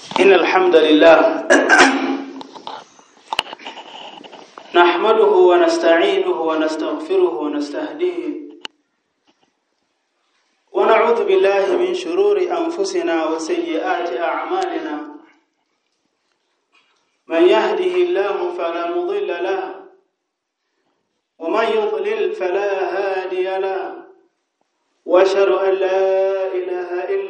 إن الحمد لله نحمده ونستعينه ونستغفره ونستهديه ونعوذ بالله من شرور أنفسنا وسيئات أعمالنا. من يهده الله فلا مضل له ومن يضلل فلا هادي له. وأشهد أن لا إله إلا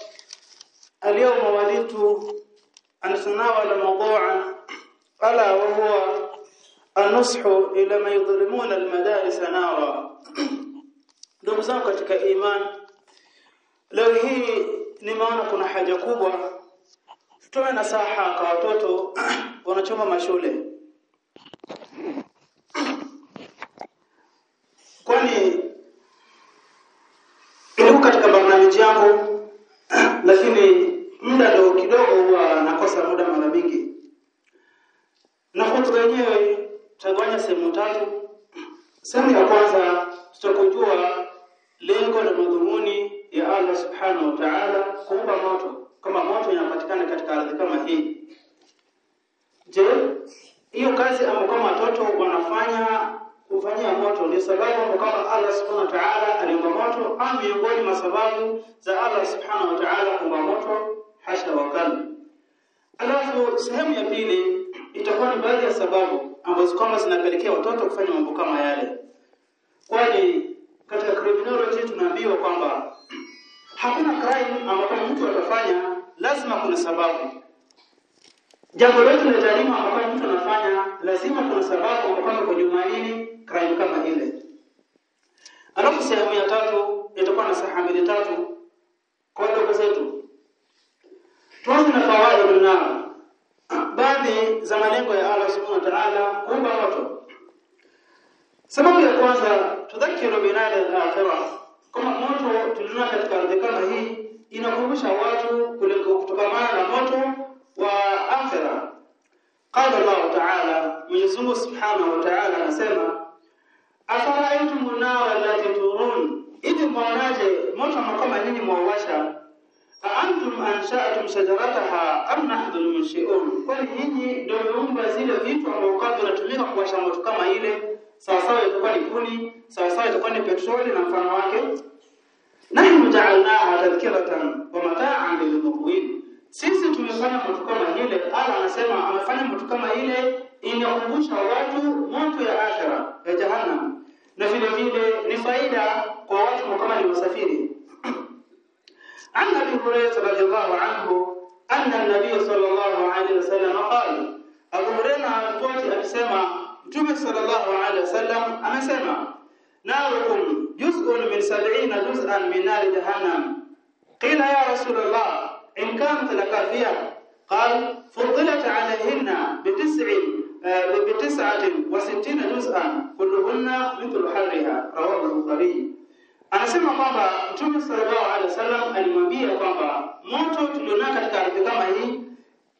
اليوم ولدت أن أتناول موضوعا ألا وهو النصح إلى من يظلمون المدارس نارا ndugu zangu katika iman leo hii nimeona kuna haja kubwa tutoe nasaha kwa watoto wanachoma mashule kwani ilikuwa katika barnamiji yangu sehemu ya kwanza tutakujua lengo na madhumuni ya Allah subhanahu wa ta'ala kuumba moto kama moto inapatikana katika ardhi kama hii. Je hiyo kazi ambayo kama watoto wanafanya kufanyia moto ni sababu kama Allah subhanahu wa ta'ala aliumba moto au miongoni mwa sababu za Allah subhanahu wa ta'ala kuumba moto? Hasha wakala. alafu sehemu ya pili itakuwa ni baadhi ya sababu ambazo kwamba zinapelekea watoto kufanya mambo kama yale criminology tunaambiwa kwamba hakuna crime ambapo mtu atafanya lazima kuna sababu. Jambo lote la jarima ambapo mtu anafanya lazima kuna sababu ambapo kwa nyuma hili crime kama ile. Alafu sehemu ya tatu itakuwa na saha mbili tatu kwa ndugu zetu. Tuanze na fawaidun nar baadhi za malengo ya Allah subhanahu wa ta'ala kuumba watu. sababu ya kwanza tudhakiru binada al-akhirah kama moto tuliona katika ardhi kama hii inakumbusha watu kutokamana na moto wa akhira qala Allah ta'ala Mwenyezi Mungu subhanahu wa ta'ala anasema afara'aytum an-nara allati turun? Idh mwanaje moto kama nini mwawasha? Antum ansha'tum shajarataha am nahnu al-munshi'un kwani nyinyi ndio muumba zile vitu ambavyo kwa vinatumika kuwasha moto kama ile sawasawa itakuwa ni kuni sawasawa itakuwa ni petroli na mfano wake. Nahnu ja'alnaha tadhkiratan wa mata'an lilmuqwin sisi tumefanya mtu kama ile ala anasema amefanya mtu kama ile inakumbusha watu moto ya akhira ya jahannam. Na vile vile ni faida kwa watu kama ni wasafiri. Anna abi hurairah radhiyallahu anhu anna an-nabiy sallallahu alayhi wasallam qala abu hurairah alikuwa akisema mtume sallallahu alaihi wasallam amesema narukum juz'un min 70 juz'an min nar jahannam qila ya rasul allah in kanat lakafiya قال فضلت عليهن بتسع بتسعة وستين جزءا كلهن مثل حرها رواه البخاري anasema kwamba Mtume sallallahu alaihi wasallam alimwambia kwamba moto tulionao katika ardhi kama hii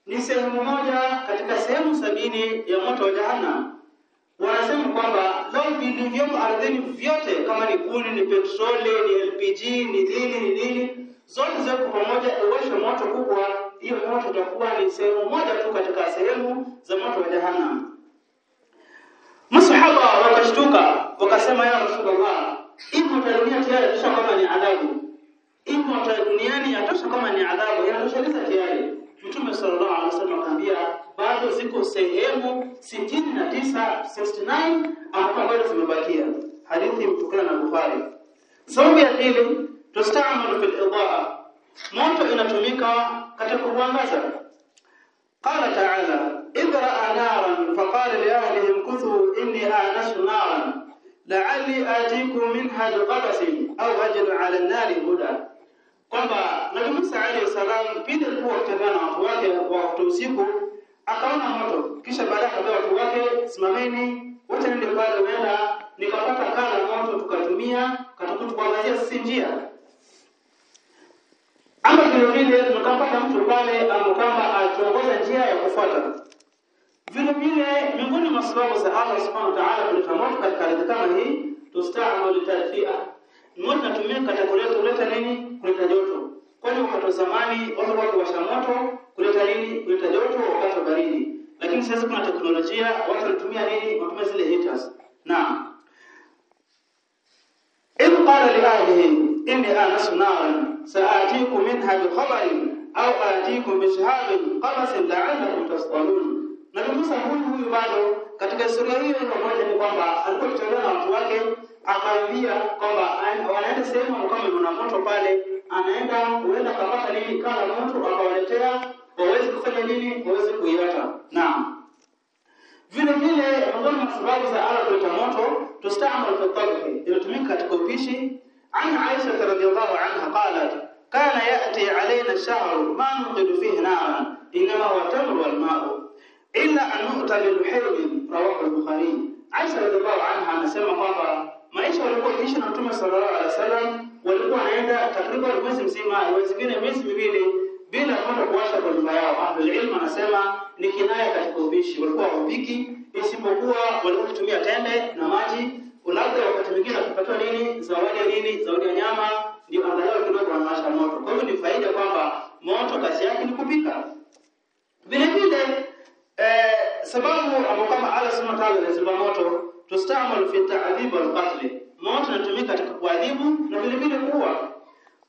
ni sehemu moja katika sehemu sabini ya moto wa jahannam wanasema kwamba leo vitu vyote ardhini vyote, kama ni kuni, ni petroli, ni LPG, ni nini, ni nini, zote ziwekwe pamoja, iwashe moto kubwa, hiyo moto itakuwa ni sehemu moja tu katika sehemu za moto wa Jahannam. Masahaba wakashtuka wakasema, ya Rasulullah, ipo dunia tayari yatosha kama ni adhabu, ipo duniani yatosha kama ni adhabu, yanatosheleza tayari. Mtume sallallahu alaihi wasallam akamwambia bado ziko sehemu sitini na tisa 69 ambapo bado zimebakia. Hadithi mtukana na Bukhari. Sababu ya pili, tustamalu fil idaa, moto inatumika katika kuangaza. Qala ta'ala idra anaran naran faqala li ahlihi kuthu inni anasu naran la'alli atikum minha biqabasin aw ajidu 'ala an-nari huda kwamba Nabii Musa alayhi salam pindi alikuwa akitembea na watu wake wakati usiku akaona moto, kisha baadaye akaambia watu wake, simameni wote nende pale, huenda nikapata kala moto tukatumia katukutu kuangazia sisi njia. Ama vile vile tukampata mtu pale amkamba atuongoza njia ya kufuata. Vile vile miongoni mwa sababu za Allah subhanahu wa ta'ala kuleta moto katika ardhi kama hii, tustaamu tadfia moto natumia katika kuleta nini? kuleta joto, kwani wakati wa zamani watu walikuwa wakiwasha moto kuleta nini, kuleta joto wakati wa baridi. Lakini sasa kuna teknolojia, watu wanatumia nini, wanatumia zile heaters. Naam, Ibn qala li ahlihi inni anasu naran saatikum minha bikhabarin au atikum bishahabin qamasin la'allakum tasqalun. Nabii Musa huyu huyu bado katika historia hiyo pamoja ni kwamba alikuwa na watu wake, akaambia kwamba wanaenda sehemu kama kuna moto pale anaenda huenda kapata nini kala moto akawaletea, waweze kufanya nini, waweze kuiacha. Naam, vile vile miongoni mwa za ala kuleta moto, tustamal fi tabhi, inatumika katika upishi. An Aisha radhiyallahu anha qalat kana yati alaina shahru ma nuqidu fihi naran inma huwa tamru wal ma'u illa an nu'ta bil hilm rawahu al-Bukhari. Aisha radhiallahu anha anasema kwamba maisha walikuwa wakiishi na Mtume sallallahu alaihi wasallam, walikuwa wanaenda takriban mwezi mzima, mwezi mwingine miezi miwili bila kwenda kuwasha kwa nyumba yao. Ahlul ilm anasema ni kinaya katika ubishi, walikuwa hawapiki isipokuwa walikuwa kutumia tende na maji, labda wakati mwingine wakipatiwa nini, zawadi ya nini, zawadi ya nyama, ndio angalau kidogo wanawasha moto. Kwa hivyo ni faida kwamba moto kazi yake ni kupika. Vile vile eh, sababu ambapo kama Allah subhanahu wa ta'ala anasema moto tustamal fi ta'dhib wal qatl, moto unatumika katika kuadhibu na vile vile kuua.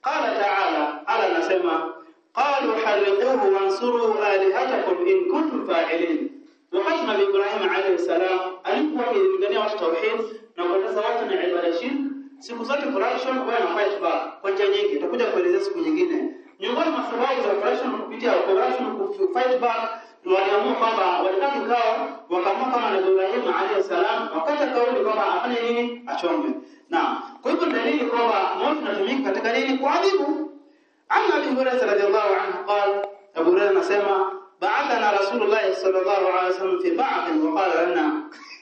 Qala ta'ala, ala nasema qalu harriquhu wansuru alihatakum in kuntum fa'ilin. Wakati Nabii Ibrahim alayhi salam alikuwa akilingania watu tauhid na kueleza watu na ibada shirk, siku zote quraish walikuwa na fight back kwa njia nyingi, tutakuja kuelezea siku nyingine. Miongoni mwa sababu za kupitia quraish kufight back waliamua kwamba walikaa kikao wakaamua kama Nabii Ibrahim alayhi salam wakati kauli kwamba afanye nini achomwe. Naam. Kwa hivyo dalili kwamba moto unatumika katika nini kuadhibu. Anna Abi Hurairah radhiyallahu anhu qala Abu Hurairah anasema Rasulullah sallallahu alayhi wasallam fi ba'd wa qala lana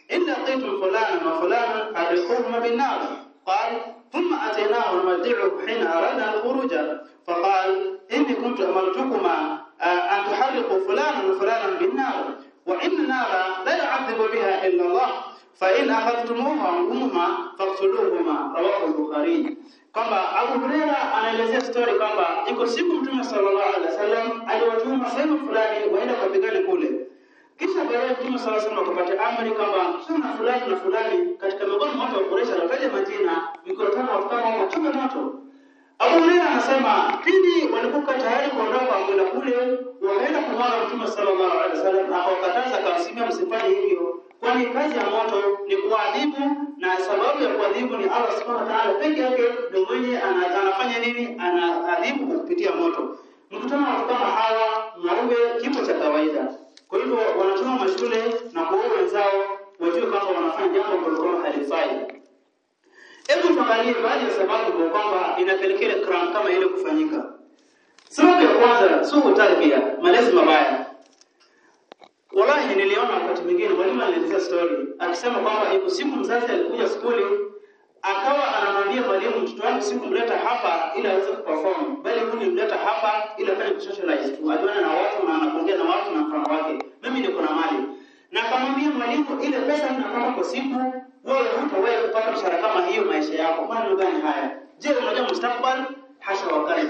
in laqitum fulana wa fulana harriquhuma bin nar قال ثم أتيناه نمتعه حين أردنا الخروج فقال إني كنت أمرتكما أن تحرقوا فلانا وفلانا بالنار وإن النار لا يعذب بها إلا الله فإن أخذتموها عنهما فاقتلوهما رواه البخاري kwamba Abu Huraira anaelezea story kwamba iko siku Mtume sallallahu alaihi wasallam aliwatuma sehemu fulani waende kupigana kule, kisha baadaye Mtume sallallahu alaihi wasallam akapata amri kwamba kuna fulani na fulani katika miongoni mwa watu wa Quraysh anataja majina, mikono tano watu kama wachome moto. Abu Huraira anasema pindi walipokuwa tayari kuondoka kwenda kule, wakaenda kumwona Mtume sallallahu alaihi wasallam, akawakataza akawasimia, msifanye hivyo, kwani kazi ya moto ni kuadhibu, na sababu ya kuadhibu ni Allah subhanahu wa ta'ala peke yake ndio mwenye anafanya nini, anaadhibu kwa kupitia moto. Mkutano wa kama hawa mauwe kipo cha kawaida. Kwa hivyo wanatuma mashule na kuoa wenzao, wajue kwamba wanafanya jambo ambalo halifai. Hebu tuangalie baadhi ya sababu kwa kwamba inapelekea kram kama ile kufanyika. Sababu ya kwanza, suu tarbia, malezi mabaya. Wallahi niliona wakati mwingine mwalimu alielezea story akisema kwamba iko siku mzazi alikuja skuli akawa anamwambia mwalimu, mtoto wangu sikumleta hapa ili aweze kuperform, bali huni nilimleta hapa ili afanye kusocialize tu, ajuane na watu na anaongea na watu na mfano wake. Mimi niko na mali na akamwambia mwalimu, ile pesa ninapata kwa siku, wewe hutawahi kupata mshahara kama hiyo maisha yako. Maneno gani haya? Je, unajua mustakbal? Hasha wakati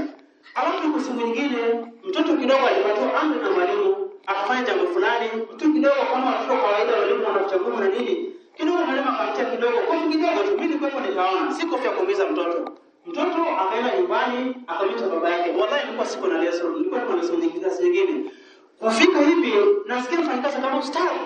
Alafu kwa siku nyingine mtoto kidogo alipatiwa amri na mwalimu akafanya jambo fulani, mtu kidogo kama watoto kawaida walimu wanachagua na nini, kidogo mwalimu akamtia kidogo, kwa kidogo tu, mimi kwa nikaona siko kofia kuumiza mtoto. Mtoto akaenda nyumbani akamwita baba yake, wallahi nilikuwa siko na leso, nilikuwa na leso nyingine. Kufika hivi nasikia mfanyakazi kama ustadi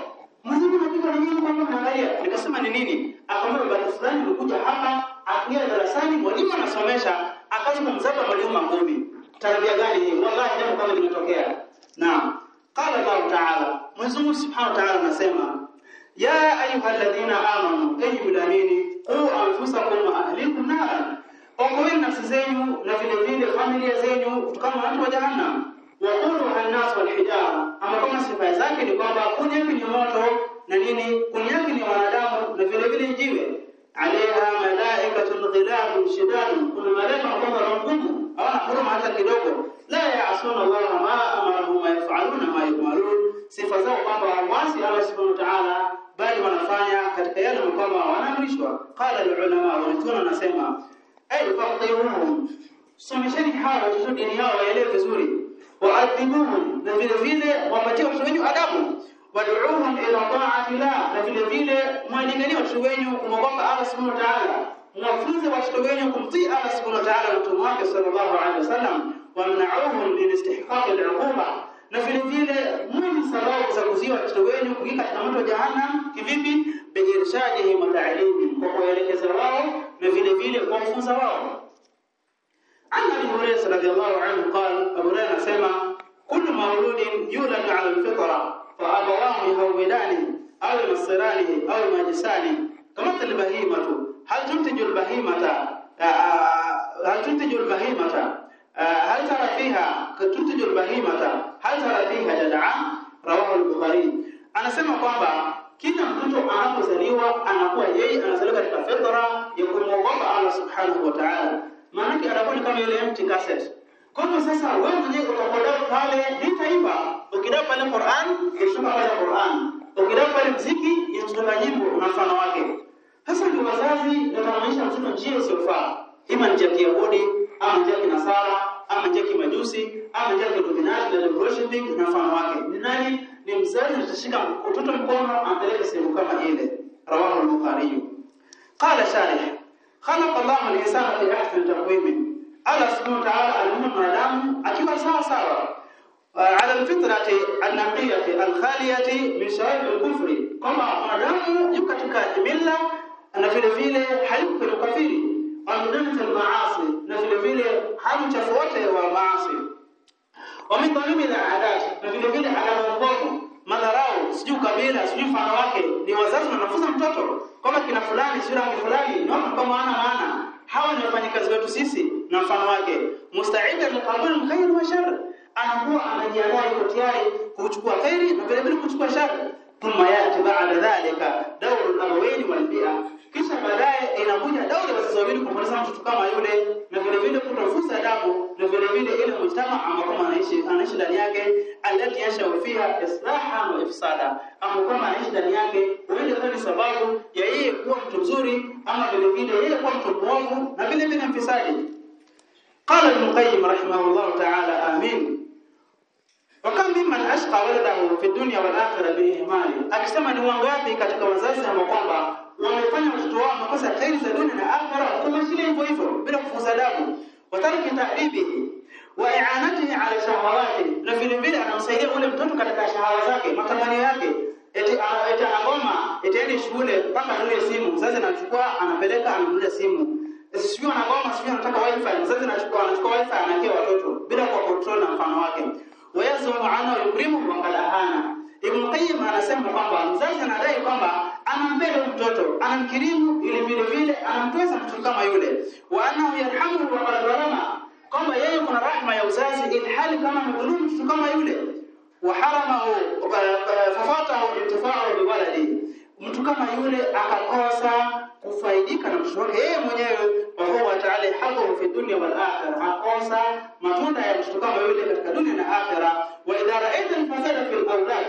Anapika na nyinyi kwamba angalia, Nikasema ni nini? Akamwambia bali fulani alikuja hapa, akiingia darasani, mwalimu anasomesha, akaanza kumzaba mwalimu mangumi. Tabia gani hii? Wallahi jambo kama limetokea. Naam. Qala Allah Ta'ala. Mwenyezi Mungu Subhanahu wa Ta'ala anasema, Ya ayyuhalladhina amanu, enyi mlioamini, qu anfusakum wa ahlikum nara. Ongoeni nafsi zenu na vile vile familia zenu kutokana na moto wa jahannam. Waqulu an-nas wal hijara, ama kama sifa zake ni kwamba kuni yake ni moto na nini, kuni yake ni wanadamu na vile vile jiwe. Alaiha malaikatun ghilabun shidadun, kuna malaika kwamba ngumu hawana huruma hata kidogo. La yaasuna Allah ma amarahum wa yafaluna ma yumarun, sifa zao kwamba wasi Allah subhanahu wa ta'ala, bali wanafanya katika yale kwamba wanaamrishwa. Qala al-ulama, tuna nasema, ay faqihuhum, somesheni hawa watoto dini yao waelewe vizuri waadhibuhum, na vile vile wapatie watoto wenu adabu. Waduuhum ila taati la na vile vile mwalingania watoto wenu kumwogopa Allah subhanahu wa ta'ala. Mwafunze watoto wenu kumtii Allah subhanahu wa ta'ala mtume wake sallallahu alaihi wasallam. Wamnauhum min istihqaq al-uquba, na vile vile mwini sababu za kuzuia watoto wenu kuingia katika moto wa jahannam. Kivipi? Biirshadihim wa ta'limi kwa kuelekeza wao na vile vile kuwafunza wao. عن أبي هريرة رضي الله عنه قال أبو هريرة سمع كل مولود يولد على الفطرة فأبواه يهودانه أو ينصرانه أو يمجسانه. كمثل البهيمة. هل تنتج البهيمة؟ هل تنتج البهيمة؟ هل ترى فيها؟ تنتج البهيمة. هل ترى فيها جدعاء؟ رواه البخاري. anasema kwamba kila mtoto anapozaliwa anakuwa yeye anazaliwa katika fitra ya kumwogopa Allah subhanahu wa ta'ala. Maanake anakuwa kama ile empty cassette. Kwa hivyo sasa wewe mwenyewe utakodao pale nitaimba, ukidao pale Qur'an itashuka pale Qur'an, ukidao pale mziki itatoka nyimbo na mfano wake. Sasa ni wazazi wanaonyesha mtoto njia isiyofaa, ima njia ya bodi ama njia ya Nasara ama njia ya Kimajusi ama njia ya Illuminati na worshiping na mfano wake. Ni nani? Ni mzazi atashika mtoto mkono ampeleke sehemu kama ile. Rawahu al-Bukhari. Qala sharih خلق الله الإنسان في أحسن تقويم على سبحانه وتعالى أنه ما دام أكيد سوا سوا على الفطرة النقية الخالية من شوائب الكفر. كما أمرنا يكتك الله أن في الفيلة حلوك الكفير ومدنة المعاصي نفي الفيلة حلوك الفوتة والمعاصي. ومن ضمن العادات نفي الفيلة على المنظمة madharau sijui kabila sijui mfano wake ni wazazi wanafunza mtoto. Kwamba kina fulani sio rangi fulani naona kama maana maana. Hawa ni wafanyakazi wetu sisi na mfano wake. Mustaida liqabul khair wa shar anakuwa anajiandaa yuko tayari kuchukua khairi na vile vile kuchukua shari thumma yati ba'da dhalika dawru al-abawain wal bi'a kisha baadaye inakuja dauri wasizamini kumweleza mtu kama yule, na vile vile kuna kutofusa adabu, na vile vile ile mujtama ambao anaishi anaishi ndani yake, alati yasha fiha islaha wa ifsada, ambao kama anaishi ndani yake, huenda kwa sababu ya yeye kuwa mtu mzuri, ama vile vile yeye kuwa mtu mwovu na vile vile mfisadi. Qala Ibn Qayyim rahimahullah ta'ala, amin. wa kam mimman ashqa waladahu fi dunya wal akhirah bi ihmali, akisema ni wangapi katika wazazi ambao kwamba wamefanya watoto wao makosa khairi za dunia na akhirah kumshilia hivyo hivyo bila kufuza adabu wa tariki ta'ribihi wa i'anatihi ala shahawati. Na vile vile anamsaidia ule mtoto katika shahawa zake matamanio yake. Eti eti anagoma eti aende shule mpaka anunue simu. Mzazi anachukua anapeleka ananunulia simu. Sio anagoma sio anataka wifi. Mzazi anachukua anachukua wifi anakia watoto bila kwa control na mfano wake. Wa wayazumu anhu yukrimu wa qad Ibn Qayyim anasema kwamba mzazi anadai kwamba anampenda mtoto anamkirimu ili vile vile anamtweza mtoto kama yule. Wa annahu yarhamu wa qad kwamba yeye kuna rahma ya uzazi ili hali kama mdhulumu mtoto kama yule. Wa haramahu fafatahu intifa'u waladi, mtu kama yule akakosa kufaidika na mtoto wake yeye mwenyewe wa huwa ta'ala hadhu fi dunya wal akhirah. Akosa matunda ya mtoto kama yule katika dunia na akhirah. Wa idha ra'aita al-fasada fil awlad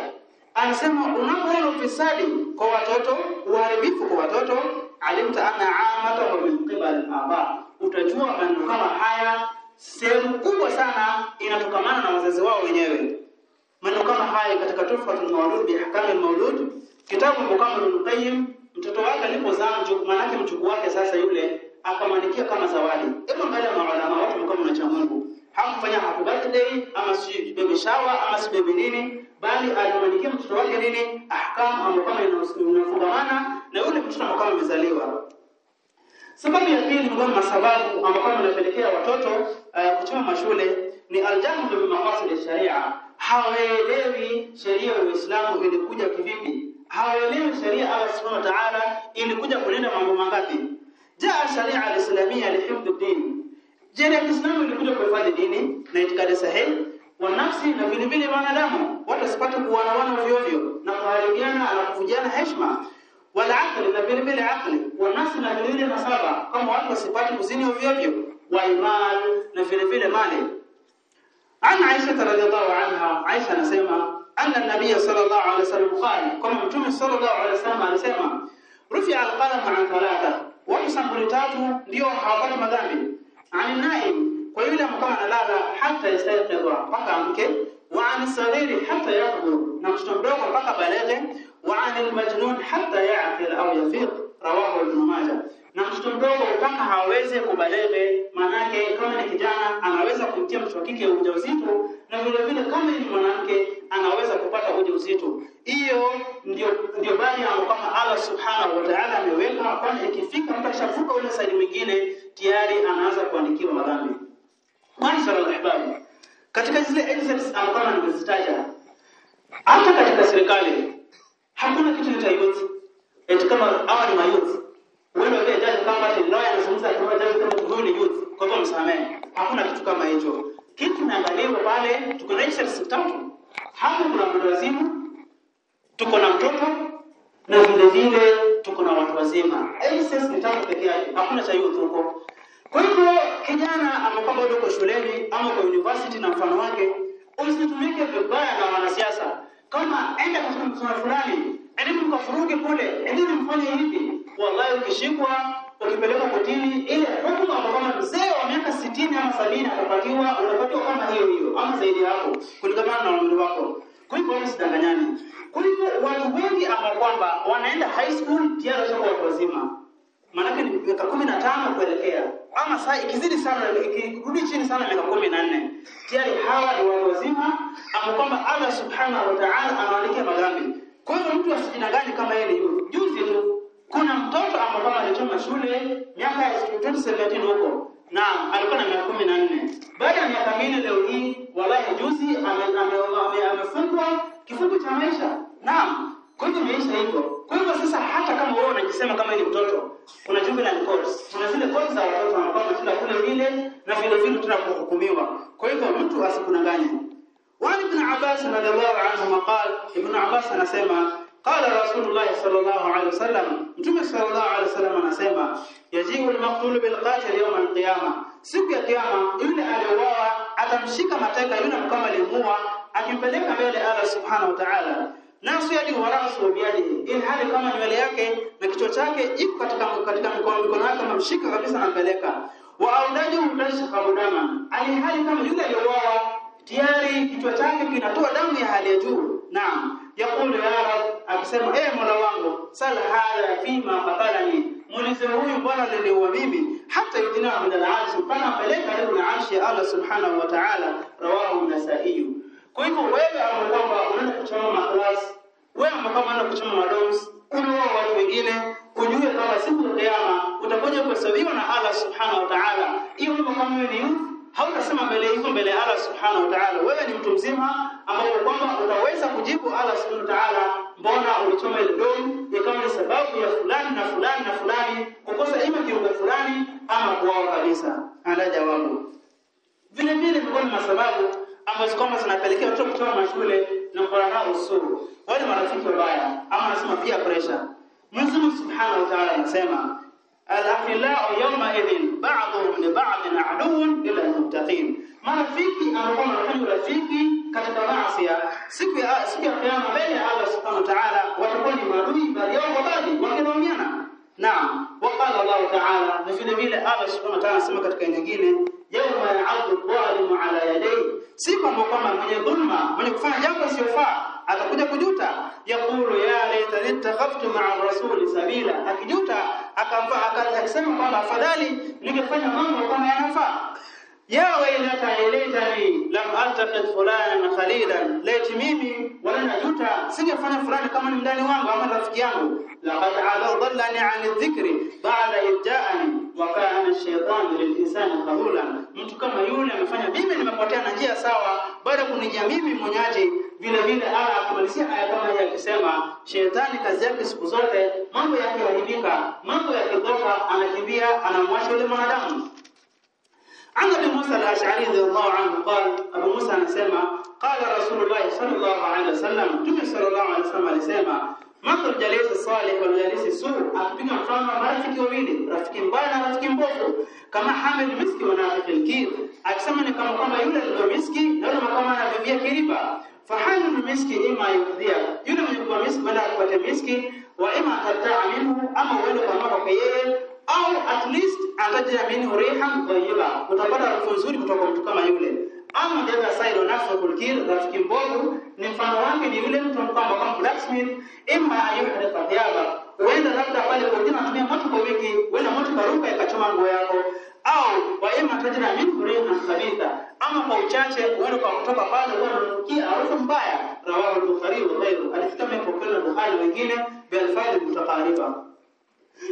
anasema unapoona ufisadi kwa watoto, uharibifu kwa watoto, alimta anna amatahu min qibal aba, utajua maneno kama haya sehemu kubwa sana inatokamana na wazazi wao wenyewe. Maneno kama haya katika Tuhfatul Mawlud bi Ahkam al-Mawlud, kitabu mukamal al-Qayyim, mtoto wake alipozaa mjukuu, manake mjukuu wake sasa yule akamwandikia kama zawadi. Hebu angalia maulama watu mkao cha Mungu. Hakufanya happy birthday ama si baby shower ama si baby nini, bali alimwandikia mtoto wake nini? ahkamu ambayo kama inafungamana na yule mtoto ambaye kama amezaliwa. Sababu ya pili miongoni mwa sababu ambayo inapelekea watoto uh, kuchoma mashule ni aljahlu bi maqasid sharia. Hawaelewi sheria ya Uislamu ilikuja kivipi? Hawaelewi sheria Allah Subhanahu wa Ta'ala ilikuja kulinda mambo mangapi? Jaa sharia al-islamia lihifdhi din. Je, Uislamu ilikuja kufanya dini na itikadi sahihi? Wa nafsi na vile vile wanadamu, watu wasipate kuwanawana ovyo na kuharibiana na kuvujana heshima, wala akili na vile vile akili wa nafsi na vile vile nasaba, kama watu wasipate kuzini ovyo, wa imani na vile vile mali. An Aisha radhiallahu anha, Aisha anasema anna nabiy sallallahu alaihi wasallam qala, kama mtume sallallahu alaihi wasallam alisema, rufi alqalam an thalatha, watu sambuli tatu ndio hawapati madhambi ani kwa yule ambaye analala hata yastayqidha mpaka amke, wa ani saghiri hata yakbur, na mtoto mdogo mpaka balege, wa ani majnun hata yaqil au yafiq, rawahu Ibn Majah. Na mtoto mdogo mpaka haweze kubalege, maanake kama ni kijana anaweza kumtia mtoto wa kike ujauzito na vile vile kama ni mwanamke anaweza kupata ujauzito. Hiyo ndio ndio bali kama Allah subhanahu wa ta'ala ameweka kwani ikifika mtu ashavuka ule saidi mwingine tayari anaanza kuandikiwa madhambi. Mwanzo al-ahbab katika zile agencies ambazo nimezitaja hata katika serikali hakuna kitu cha youth. Eti kama hawa ni mayouth wewe ndio jaji kama ati lawyer anazungumza kama jaji kama huyu ni youth. Kwa hivyo msamehe. Hakuna kitu kama hicho kitu kinaangaliwa pale tuko na issues tatu hapo kuna mtu wazimu tuko na mtoto na vile vile tuko na watu wazima. Ni tatu pekee yake hakuna cha hiyo tuko. kwa hivyo kijana amekuwa bado shuleni ama kwa university na mfano wake usitumike vibaya na wanasiasa. Kama enda katika mtu fulani elimu mkafuruge kule elimu mfanye hivi. Wallahi ukishikwa ukipelekwa kotini ile hukumu ambayo kama mzee wa miaka 60 ama sabini atapatiwa utapatiwa kama hiyo hiyo ama zaidi hapo kulingana na umri wako. Usidanganyane. Kwa hivyo watu wengi ambao kwamba wanaenda high school tayari washakuwa watu wazima. Maanake ni miaka kumi na tano kuelekea. Ama saa ikizidi sana ikirudi chini sana miaka kumi na nne. Tayari hawa ni watu wazima ama kwamba Allah subhanahu wa ta'ala anawaandikia madhambi kwa hiyo mtu asijidanganye kama yeye ni yule. Juzi tu kuna mtoto ambaye alichoma shule miaka ya 2017 huko na alikuwa na miaka kumi na nne baada ya miaka minne leo hii wallahi juzi amefungwa kifungo cha maisha naam hivyo maisha hivyo. Kwa hivyo sasa, hata kama wewe unajisema kama ni mtoto, kuna juvenile courts, kuna zile courts za watoto ambao wanashinda kule vile na vile vile tunapohukumiwa. Kwa hivyo mtu asikudanganye. Wa ibn Abbas radhiallahu anhu maqal, Ibn Abbas anasema qala Rasulullah sallallahu alaihi wasallam, Mtume sallallahu alaihi wasallam anasema yajibu al-maqtul bil qatil yawm al-qiyama, siku ya kiyama yule aliyeuawa atamshika mateka yule kama alimuua, akimpeleka mbele Allah subhanahu wa ta'ala. Nasu yadi warasu biyadihi, in hali kama nywele yake na kichwa chake iko katika katika mikono mkono yake amemshika kabisa anampeleka. Wa audaju mutashakhabu dama, ali hali kama yule aliyeuawa tayari kichwa chake kinatoa damu ya hali ya juu. Naam, yaqulu ya rab, akisema eh, mola wangu, sal hadha fima qatalani, muulize huyu bwana aliniua mimi, hata yudina min al-arsh, mpaka peleka karibu na arshi ya Allah subhanahu wa ta'ala. Rawahu Nasai. Kwa hivyo wewe ambao kwamba unaenda kuchoma maklasi, wewe ambao kwamba unaenda kuchoma madoms, unaoa watu wengine, ujue kama siku ya kiyama utakuja kuhesabiwa na Allah subhanahu wa ta'ala. Mambo kama wewe ni hautasema mbele hizo mbele ya Allah subhanahu wa ta'ala. Wewe ni mtu mzima ambaye kwamba utaweza kujibu Allah subhanahu wa ta'ala, mbona ulichoma ile dom, ikawa ni sababu ya fulani na fulani na fulani kukosa ima kiungo fulani ama kuwao kabisa. Ana jawabu. Vile vile miongoni mwa sababu ambazo kwamba zinapelekea watu kutoa mashule na kuranaa usuru, wale marafiki wabaya, ama nasema pia pressure. Mwenyezi Mungu Subhanahu wa Ta'ala anasema al-akhillau yawma idhin ba'dhum li ba'dhin aduun ila al-muttaqin. Marafiki anakuwa wanafanya rafiki katika maasi siku ya siku ya kiyama mbele ya Allah subhanahu wa ta'ala watakuwa ni maadui bali yao baadhi wakilaumiana naam waqala Allah ta'ala na vile vile Allah subhanahu wa ta'ala anasema katika nyingine yawma ya'adhu dhalimu ala yadayhi. Siku ambapo mwenye dhulma mwenye kufanya jambo lisiyofaa atakuja kujuta. Yakulu ya laitani takhaftu ma'a rasuli sabila. Akijuta akamfa akasema kwamba afadhali ningefanya mambo kama yanafaa. Ya wailata laitani lam altaqi fulana khalilan. Laiti mimi wala najuta singefanya fulani kama ni mdani wangu ama rafiki yangu. Laqad ala dhallani an dhikri ba'da idja'ani wa kana ash-shaytanu lil-insani khahulan mtu kama yule amefanya mimi nimepotea na njia sawa baada ya kunijia mimi mwenyaji vile vile aya akimalizia aya kama hii akisema, shetani kazi yake siku zote mambo yake yakiharibika, mambo yakigoma, anakimbia anamwasha yule mwanadamu. An Abi Musa al-Ash'ari radhiyallahu anhu qala, Abu Musa anasema qala Rasulullah sallallahu alaihi wasallam, Mtume sallallahu alaihi wasallam alisema man jalisi salih wal jalisi su, akipiga mfano wa marafiki wawili, rafiki mbaya na rafiki mbovu, kama hamil miski wa nafiq al-kir, akisema ni kama kwamba yule aliyemiski na yule kama anabibia kiriba fahalu miski ima yudhia yule mwenye kuwa miski baada ya kupata miski wa ima tataa minhu ama uende kwa mambo kwa yeye au at least atajia minhu rihan tayyiba utapata harufu nzuri kutoka mtu kama yule. Ama jaza saido nafsu kulkir rafiki mbovu ni mfano wake ni yule mtu kwamba kama blacksmith ima ayuhditha thiyaba huenda labda pale kwa jina anatumia moto kwa wiki huenda moto karuka ikachoma nguo yako au wa imma tajra minhu rihan khabitha. Ama kwa uchache huenda kwa kutoka pale unanukia harufu mbaya. Rawahu al-bukhari wa ghayru. Alifika mepokea na bukhari wengine bi alfaid mutaqariba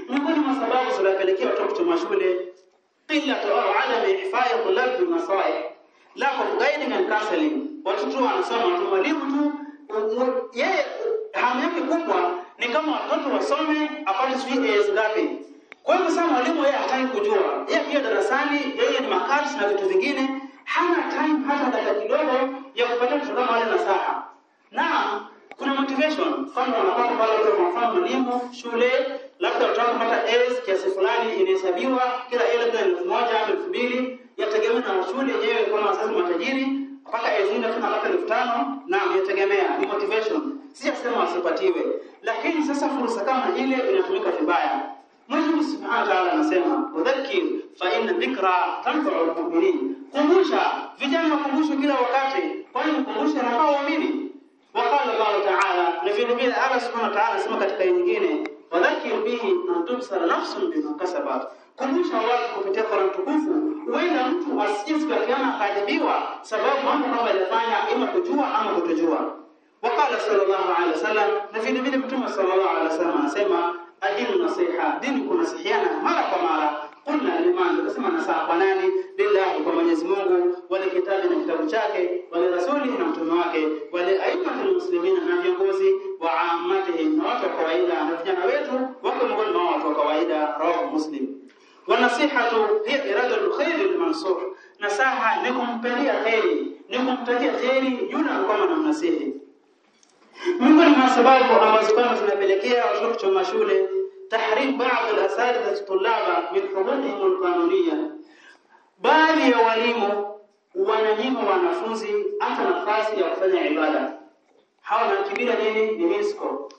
miongoni mwa sababu zinapelekea watoto kuchoma shule qillatu au adami ihfai tulab masai masaih lack of guiding and counseling watoto wanasoma tu mwalimu tu yeye hamu yake kubwa ni kama watoto wasome apate sijui ngapi kwa hiyo sasa mwalimu yeye hataki kujua. Yeye pia darasani yeye ni makazi na vitu vingine. Hana time hata dakika kidogo ya kupata kutazama wale nasaha. Na kuna motivation. Mfano wanapata pale kwa mfano mwalimu shule labda utaka wanapata S kiasi fulani inahesabiwa kila ile labda elfu moja au elfu mbili yategemea na shule yenyewe kama wazazi matajiri mpaka elfu nne mpaka elfu tano na yategemea ni motivation. Sijasema wasipatiwe. Lakini sasa fursa kama ile inatumika vibaya Mwenyezi Subhanahu wa Ta'ala anasema wadhakkir fa inna dhikra tanfa'u al-mu'minin kumbusha vijana wakumbushwe kila wakati kwani kukumbusha inafaa waamini وقال الله تعالى نفي نبي الله سبحانه وتعالى سمع katika nyingine wadhakir bihi an tubsara nafsun bima kasabat kumbusha watu kupitia Qur'an tukufu huenda mtu asije siku ya kiyama akadhibiwa sababu mambo kama alifanya ima kujua ama kutojua وقال صلى الله عليه وسلم نفي نبي mtume صلى الله عليه وسلم anasema adinu nasiha dini kunasihiana mara kwa mara. Kulna liman tukasema nasaha kwa nani? Lillahi kwa Mwenyezi Mungu wale kitabu na kitabu chake wale rasuli na mtume wake wale aimatul muslimina na viongozi wa amatihi, na watu wa kawaida na vijana wetu wako miongoni mwa watu wa kawaida rawahu muslim. Wanasihatu hiya iradu lkhairi lilmansur nasaha ni kumpendia kheri ni kumtakia kheri yule alikuwa anamnasihi miongoni mwa sababu ambazo kama zinapelekea watoto kuchoma shule tahrim baadhi ya asatidha tulaba min hukumu ya kanunia baadhi ya walimu wananyima wanafunzi hata nafasi ya kufanya ibada. Hawa na kibira nini? Ni misko.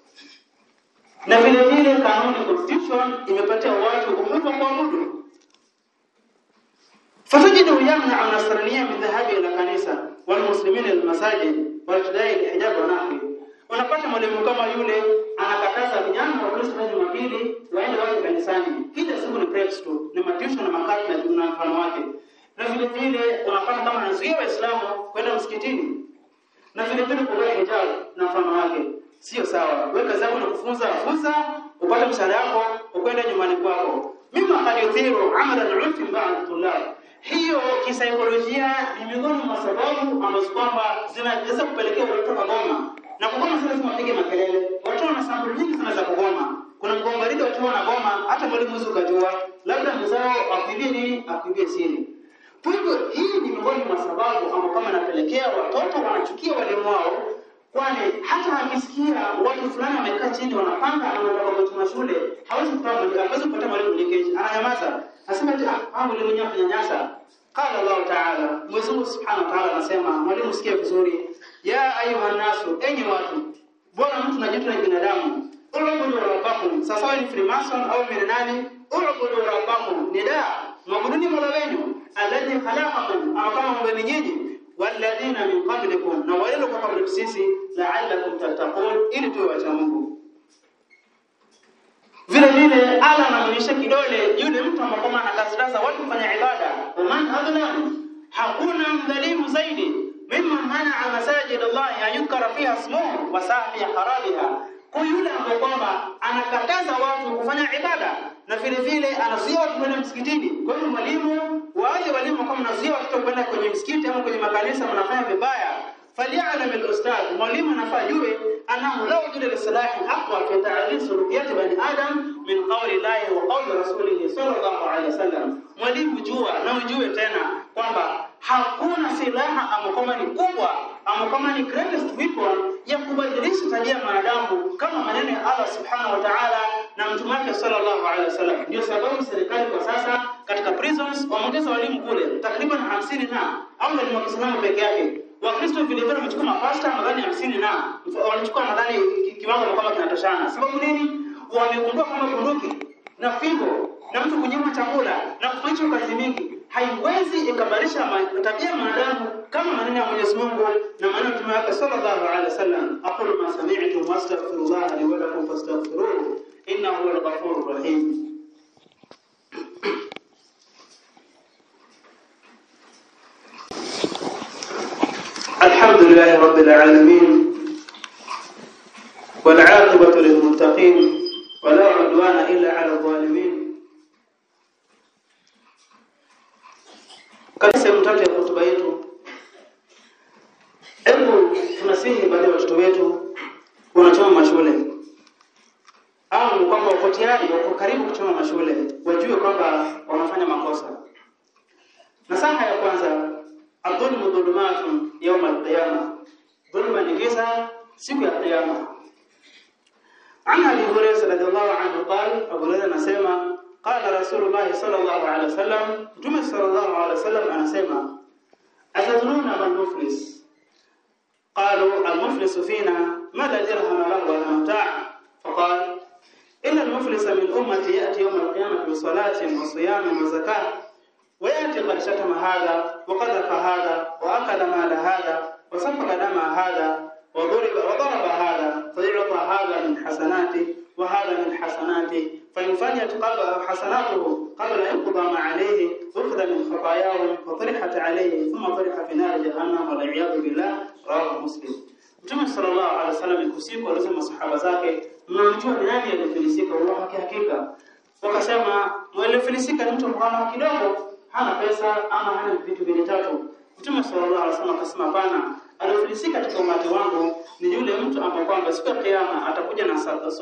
Na vile vile kanuni constitution imepatia watu uhuru wa kuabudu. Fasajidu yamna anasrania min dhahabi ila kanisa wal muslimina al masajid wa tidai al wa nahwi unapata mwalimu kama yule anakataza vijana wa Kristo na Jumapili waende waje kanisani. Kila siku ni preps tu, ni matisho na makati na jumla mfano wake. Na vile vile unapata kama anazuia Waislamu kwenda msikitini. Na vile vile kuvaa hijab na mfano wake. Sio sawa. Weka zako na kufunza funza, upate msaada wako, ukwenda nyumbani kwako. Mimi qad yuthiru amalan ulfi ba'd tulab. Hiyo kisaikolojia ni miongoni mwa sababu ambazo kwamba zinaweza kupelekea watu kugoma na kugoma sio lazima wapige makelele. Watoto wana sampuli nyingi sana za kugoma. Kuna mgomba lile watoto wanagoma, hata mwalimu huwezi ukajua, labda mzao akuibie nini, akuibie siri. Kwa hivyo hii ni miongoni mwa sababu ambao kama inapelekea watoto wanachukia walimu wao, kwani hata akisikia watu fulani wamekaa chini wanapanga na wanataka kutuma shule, hawezi kupata hawezi kupata mwalimu lekeji ananyamaza anasema eti ah hao mwalimu mwenyewe ananyanyasa. qala Allah ta'ala Mwenyezi Mungu Subhanahu wa Ta'ala anasema mwalimu sikia vizuri ya ayuha nasu enyi watu. Bora mtu najitu na binadamu. Ubudu rabbakum. Wewe ni freemason au mirenani, nani? Ubudu rabbakum. Nida mwabuduni mola wenu alladhi khalaqakum au kama mbeni nyinyi walladhina min qablikum. Na wale walio kabla sisi la'allakum tattaqun. Ili tuwe wacha Mungu. Vile vile ala anaonyesha kidole. Yule mtu ambaye kama anakataza watu kufanya ibada. Waman adlam hakuna mdhalimu zaidi manaa masajid Allah an yukara fiha ismuhu wa kwa yule ambaye kwamba anakataza watu kufanya ibada na vile vile anazuia watu kwenda msikitini. Kwa hiyo mwalimu, waje walimu kama nazuia watoto kwenda kwenye msikiti au kwenye makanisa, mnafanya vibaya, falyalam alustadh, mwalimu anafaa jue anahu la wujud lisalahi aqwa fi ta'lim sulukiyati bani adam min qawli llahi wa qawli rasulih sallallahu alaihi wasallam. Mwalimu jua na ujue tena kwamba hakuna silaha ama kama ni kubwa ama kama ni greatest weapon ya kubadilisha tabia ya mwanadamu kama maneno ya Allah subhanahu wa ta'ala na mtume wake sallallahu alaihi wasallam. Ndio sababu serikali kwa sasa katika prisons wameongeza walimu kule takriban hamsini na au ni wa peke yake. Wakristo vile vile wamechukua mapasta nadhani hamsini na wanachukua nadhani kiwango kama kinatoshana. Sababu nini? Wamegundua kama bunduki na fimbo na mtu kunyima chakula na kufanyishwa kazi mingi haiwezi ikabadilisha tabia ya mwanadamu kama maneno ya Mwenyezi Mungu na maneno ya Mtume wake sallallahu alaihi wasallam. aqulu ma sami'tum wastaghfirullah li wa lakum fastaghfiruhu innahu huwal ghafurur rahim. الحمد لله رب وسفك دم هذا وضرب وضرب هذا فيعطى هذا من حسناته وهذا من حسناته فإن فنيت قبل حسناته قبل أن يقضى ما عليه أخذ من خطاياهم فطرحت عليه ثم طرح في نار جهنم والعياذ بالله رواه مسلم Mtume sallallahu alaihi wasallam kusiku alisema masahaba zake, mnamjua ni nani aliyefilisika? Wallahi hakika. Wakasema mwalifilisika ni mtu mkama kidogo, hana pesa ama hana vitu vile tatu. Mtume sallallahu alaihi wasallam akasema hapana, aliyofilisika katika umati wangu ni yule mtu ambaye kwamba siku ya kiyama atakuja na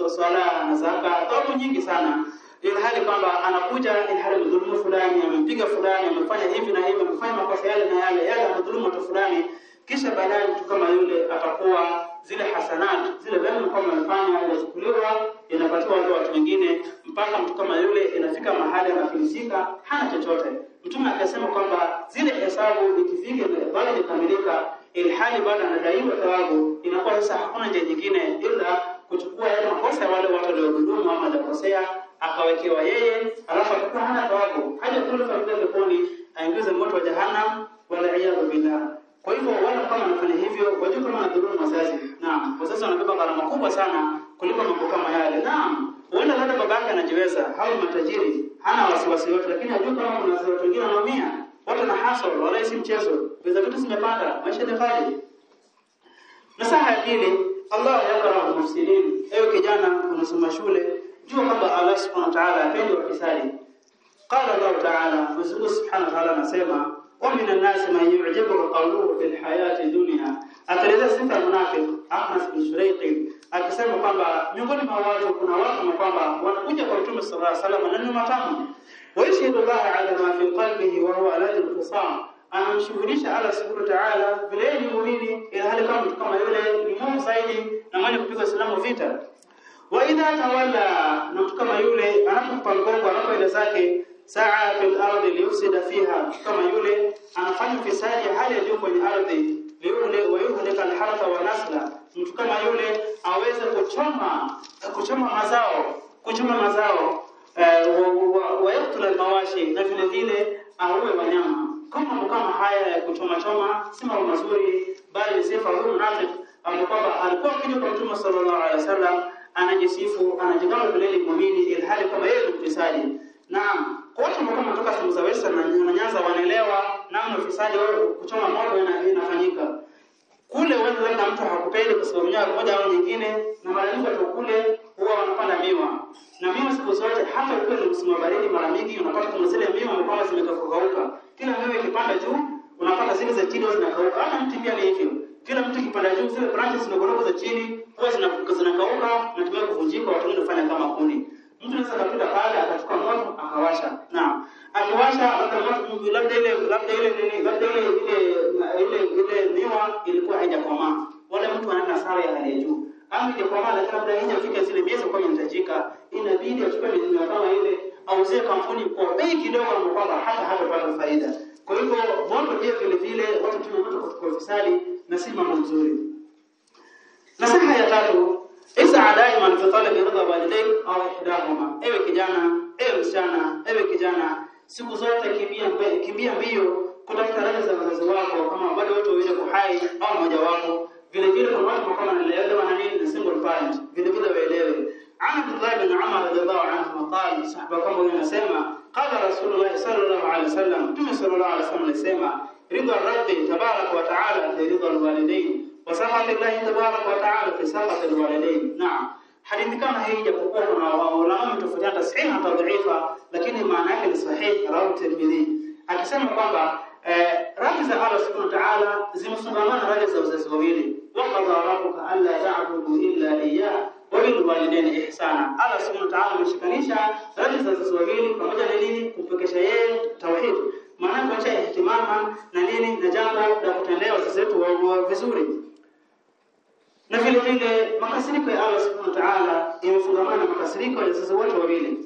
swala na zaka, thawabu nyingi sana ili hali kwamba anakuja ili hali mdhulumu fulani, amempiga fulani, amefanya hivi na hivi, amefanya makosa yale na yale yale, amedhulumu mtu fulani, kisha baadaye mtu kama yule atakuwa zile hasanat zile wema kama amefanya inachukuliwa inapatiwa wale watu wengine, mpaka mtu kama yule inafika mahali anafilisika, hana chochote. Mtume akasema kwamba zile hesabu ikifika bali ikamilika, ilhali bado anadaiwa thawabu, inakuwa sasa hakuna njia nyingine ila kuchukua yale makosa ya wale watu waliodhulumu ama waliokosea akawekewa yeye, alafu atakuwa hana thawabu, haja kule familia peponi, aingize moto wa jahannam, wala iyadhu billah. Kwa hivyo wale kama wanafanya hivyo, wajue kama wanadhulumu wazazi. Naam, wazazi wanabeba gharama kubwa sana kuliko mambo kama yale. Naam, huenda labda baba yake anajiweza, hao matajiri, hana wasiwasi yote, lakini hajui kama kuna watu wengine wanaumia labda na hustle wala si mchezo. Pesa vitu zimepanda maisha ni ghali nasaha ya pili Allah yakara mufsidin ewe kijana unasoma shule jua kwamba Allah subhanahu wa ta'ala apendi wafisadi qala Allah ta'ala mzungu subhanahu wa ta'ala anasema wa minan nasi man yu'jibu qawluhu fil hayati dunya. Ataleza sifa munafiq Ahnas bin Shuraiqi akisema kwamba miongoni mwa watu kuna watu kwamba wanakuja kwa Mtume sallallahu alaihi wasallam na ni matamu. ويشهد الله على ما في قلبه وهو على ala al-khisam على سبحانه وتعالى wa ta'ala الى ni muumini كما hali kama سعيد kama yule السلام muhimu واذا تولى mwenye kupiga salamu vita. Wa idha tawalla na mtu kama yule anapokupa mgongo zake saa fil ardi liyufsida fiha. Kama yule anafanya fisadi hali ya juu kwenye ardhi yule wayuhlika alhartha wa nasla. Mtu kama yule aweze kuchoma kuchoma mazao kuchoma mazao wayaktula almawashi na vile vile auwe wanyama. Kama kama haya ya kuchoma choma si mambo mazuri bali sifa huyu mnafik ambapo kwamba alikuwa akija kwa mtume sallallahu alaihi wasallam anajisifu anajigamba vile muumini ilhali kama yeye ni mfisadi naam kwa watu ambao kutoka sehemu za Western na Nyanza wanaelewa namna ufisadi au kuchoma moto inafanyika. Kule wewe labda mtu hakupendi kwa sababu moja au nyingine na mara nyingi kule huwa wanapanda miwa. Na miwa siku zote hata ukiwa ni msimu wa baridi mara nyingi unapata kuna zile miwa ambazo zimekauka. Kila miwa ikipanda juu unapata zile za chini zinakauka. Hata mti pia ni hivyo. Kila mtu ikipanda juu zile branches zinagoroka za chini huwa zinakauka zinakauka na tumia kuvunjika watu wengine kufanya kama kuni. Mtu anaweza kupita pale akachukua moto akawasha. Na akiwasha labda ile labda ile nini labda ile ile ile ile miwa ilikuwa haijakomaa. Wale mtu anaenda hasara ya hali ya juu ama ijakomaa lakini labda haijafika zile miezi kwa inahitajika inabidi achukue mizigo kama ile auzie kampuni kwa bei kidogo ambapo kwamba hata hatapata faida kwa hivyo moto pia vile vile watu tunamoto kwa ufisadi na si mambo mzuri Nasaha ya tatu Isa adai fi talabi ridha walidayk au ihdahuma. Ewe kijana, ewe msichana, ewe kijana, siku zote kimbia kimbia mbio kutafuta radhi za wazazi wako kama bado wote wawili kuhai au mmoja wapo. vile vile watu kama nilielewa na nini single point vile vile waelewe عن عبد الله بن عمر رضي الله عنهما قال صحبه كم anasema قال رسول الله صلى الله عليه وسلم ثم صلى الله عليه وسلم anasema رضا الرب تبارك وتعالى في رضا الوالدين وسخط الله تبارك وتعالى في سخط الوالدين نعم hadithi kama hii ijapokuwa kuna walamu tofautiana sahihi na dhaifa lakini maana yake ni sahihi rawi Tirmidhi akisema kwamba eh, radhi za Allah subhanahu wa ta'ala zimesongamana radhi za wazazi wawili. Waqadha rabbuka alla ta'budu illa iyyah wa bil walidayni ihsana. Allah subhanahu wa ta'ala ameshikanisha radhi za wazazi wawili pamoja na nini? Kumpekesha yeye tauhid. Maana kuacha ihtimama na nini? Na jambo la kutendea wazazi wetu wao vizuri. Na vile vile makasiriko ya Allah subhanahu wa ta'ala imefungamana makasiriko ya wazazi wote wawili.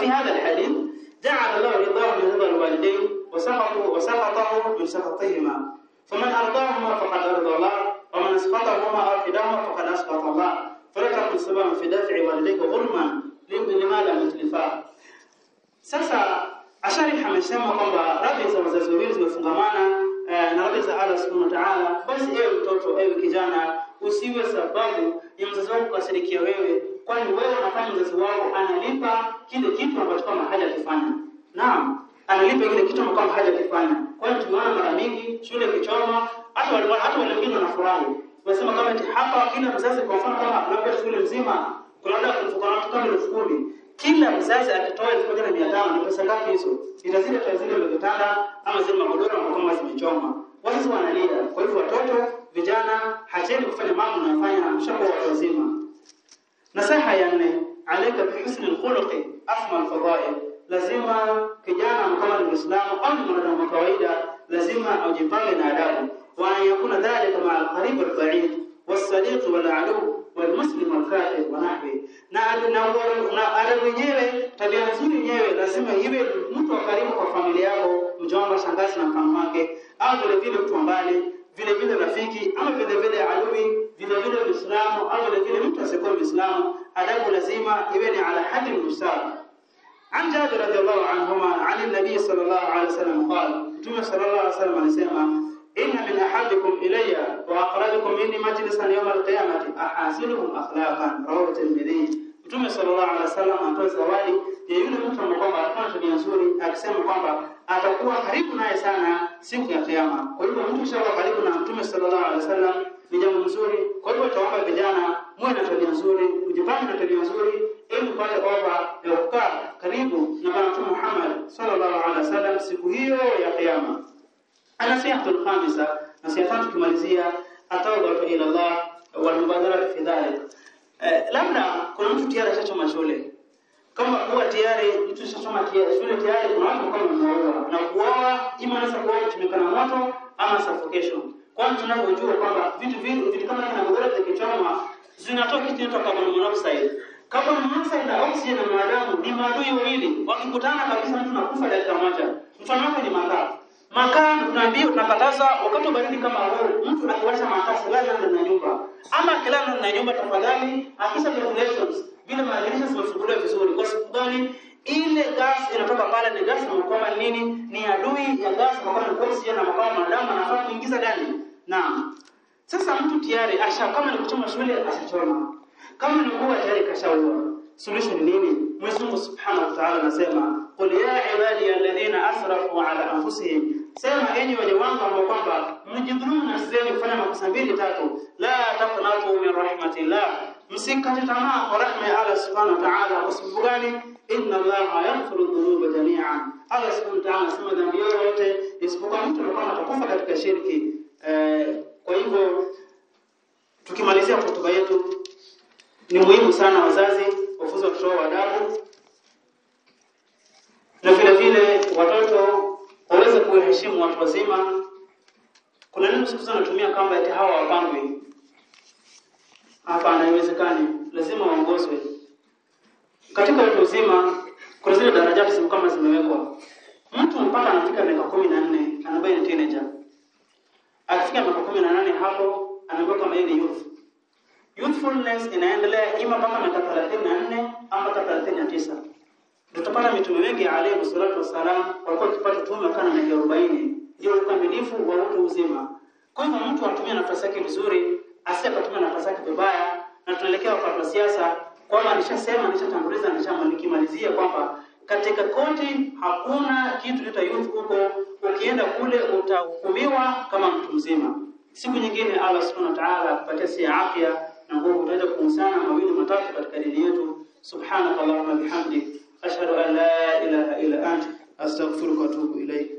Fi hadha alhadith ja'ala Allah ridha min hadha alwalidayn وسخطه وسخطه من سخطهما فمن أرضاهما فقد أرضى الله ومن أسقطهما أو حداهما فقد أسقط الله فلا تكن سببا في دافع والديك ظلما لما لم يتلفا sasa ashariha amesema kwamba radhi za wazazi wawili zimefungamana eh, na radhi za Allah subhanahu wa ta'ala basi ewe mtoto ewe kijana usiwe sababu ya mzazi wako kukasirikia wewe kwani wewe unafanya mzazi wako analipa kile kitu ambacho kama hajakifanya naam analipa kile kitu ambacho hajakifanya. Kwa hiyo tumeona mara mingi shule kichoma hata wale hata wale wengine wanafurahi Tunasema kama eti hapa kila mzazi kwa mfano kama labda shule nzima kuna labda kuna kama elfu kumi kila mzazi akitoa elfu moja na mia tano ni pesa ngapi hizo? Itazidi tazidi zile vitanda ama zile magodoro ambazo kama zimechoma. Wazazi wanalia. Kwa hivyo watoto, vijana, hacheni kufanya mambo mnayofanya mshakuwa watu wazima. Nasaha ya nne, alaika bihusni alkhuluqi afma alfadhail lazima kijana mkawa ni Muislamu au mwanadamu wa kawaida lazima ajipange na adabu. Wa yakuna dhalika ma alqarib walbaid wal-ba'id walmuslim alkafir wal-adu wa nahwi. Na na adabu tabia nzuri yenyewe lazima iwe mtu wa karibu kwa familia yako mjomba shangazi na mkamo wake au vile vile mtu mbali vile vile rafiki ama vile vile adui vile vile Muislamu au vile vile mtu asiyekuwa Muislamu. Adabu lazima iwe ni ala hadhi musawa An Jabir radhiallahu anhuma an nabii sallallahu alaihi wasallam qala, Mtume sallallahu alaihi wasallam alisema inna min ahadikum ilayya wa aqradukum minni majlisan yawm al-qiyamati ahasinuhum akhlaqan rawahu Tirmidhi. Mtume sallallahu alaihi wasallam anatoa zawadi ya yule mtu ambaye kwamba tabia nzuri, akisema kwamba atakuwa karibu naye sana siku ya Kiyama. Kwa hivyo mtu kishakuwa karibu na Mtume sallallahu alaihi wasallam ni jambo nzuri. Kwa hivyo tuomba vijana muwe na tabia nzuri, kujipanga na tabia nzuri ili pale kwamba yakukaa karibu na Mtume Muhammad sallallahu alaihi wasallam siku hiyo ya kiyama. Anasihatu alkhamisa, nasiha tatu kumalizia atawbatu ila Allah wa mubadara fi dhalik. Eh, labda kuna mtu tayari ashachoma shule. Kama kuwa tayari mtu ashachoma shule tayari kuna watu kama mmoja na kuoa ima anaweza kuoa kimekana moto ama suffocation. kwa Kwani tunavyojua kwamba vitu vingi vitu kama hivi na mgoro zikichoma zinatoka kitu kinaitwa carbon monoxide carbon monoxide na oxygen na mwanadamu ni maadui wawili wakikutana kabisa, mtu nakufa dakika moja. Mfano wake ni makaa. Makaa tunaambia tunakataza wakati baridi kama huu, mtu akiwasha makaa silala ndani ya nyumba, ama akilala ndani ya nyumba, tafadhali hakisha ventilations vile madirisha zimefunguliwa vizuri. Kwa sababu gani? Ile gas inatoka pale ni gas na kwamba nini? Ni adui ya gas kwa kwamba ni oxygen na makaa mwanadamu anafaa kuingiza ndani. Naam. Sasa mtu tayari asha kama ni kuchoma shule ashachoma. Kama ni kuua tayari kashaua. Solution ni nini? Mwenyezi Subhanahu wa Ta'ala anasema, "Qul ya ibadi alladhina asrafu ala anfusihim." Sema enyi wale wangu ambao kwamba mjidhulumu nafsi zenu kufanya makosa mbili tatu, la taqnatu min rahmatillah. Msikate tamaa kwa rahma ya Allah Subhanahu wa Ta'ala. Sababu gani? Inna Allaha yaghfiru dhunuba jami'an. Allah Subhanahu wa Ta'ala anasema dhambi yote isipokuwa mtu ambaye atakufa katika shirki. Eh, kwa hivyo tukimalizia hotuba yetu ni muhimu sana wazazi wafunze watoto wao adabu na vile vile watoto waweze kuheshimu watu wazima. Kuna neno siku zote natumia kamba eti hawa wapangwi. Hapana, haiwezekani, lazima waongozwe katika watu wazima. Kuna zile daraja siku kama zimewekwa, mtu mpaka anafika miaka kumi na nne anaambiwa ni teenager, akifika miaka kumi na nane hapo anaambiwa kama yeye ni youth youthfulness inaendelea ima mpaka miaka 34 ama mpaka 39. Tutapata mitume wengi alayhi salatu wasalam walikuwa wakipata utume wakiwa na miaka 40, ndio ukamilifu wa utu uzima. Kwa hivyo mtu atumie nafasi yake vizuri, asiyekatumia nafasi yake vibaya, na tunaelekea kwa kwa siasa kwamba nishasema, nishatanguliza, nishamalizia kwamba katika koti hakuna kitu kinaitwa youth huko. Ukienda kule utahukumiwa kama mtu mzima. Siku nyingine Allah subhanahu wa ta'ala akupatie afya na nguvu, utaweza kuhusiana mawili matatu katika dini yetu. Subhanaka Allahumma bihamdik ashhadu an la ilaha illa ant astaghfiruka wa atubu ilayk.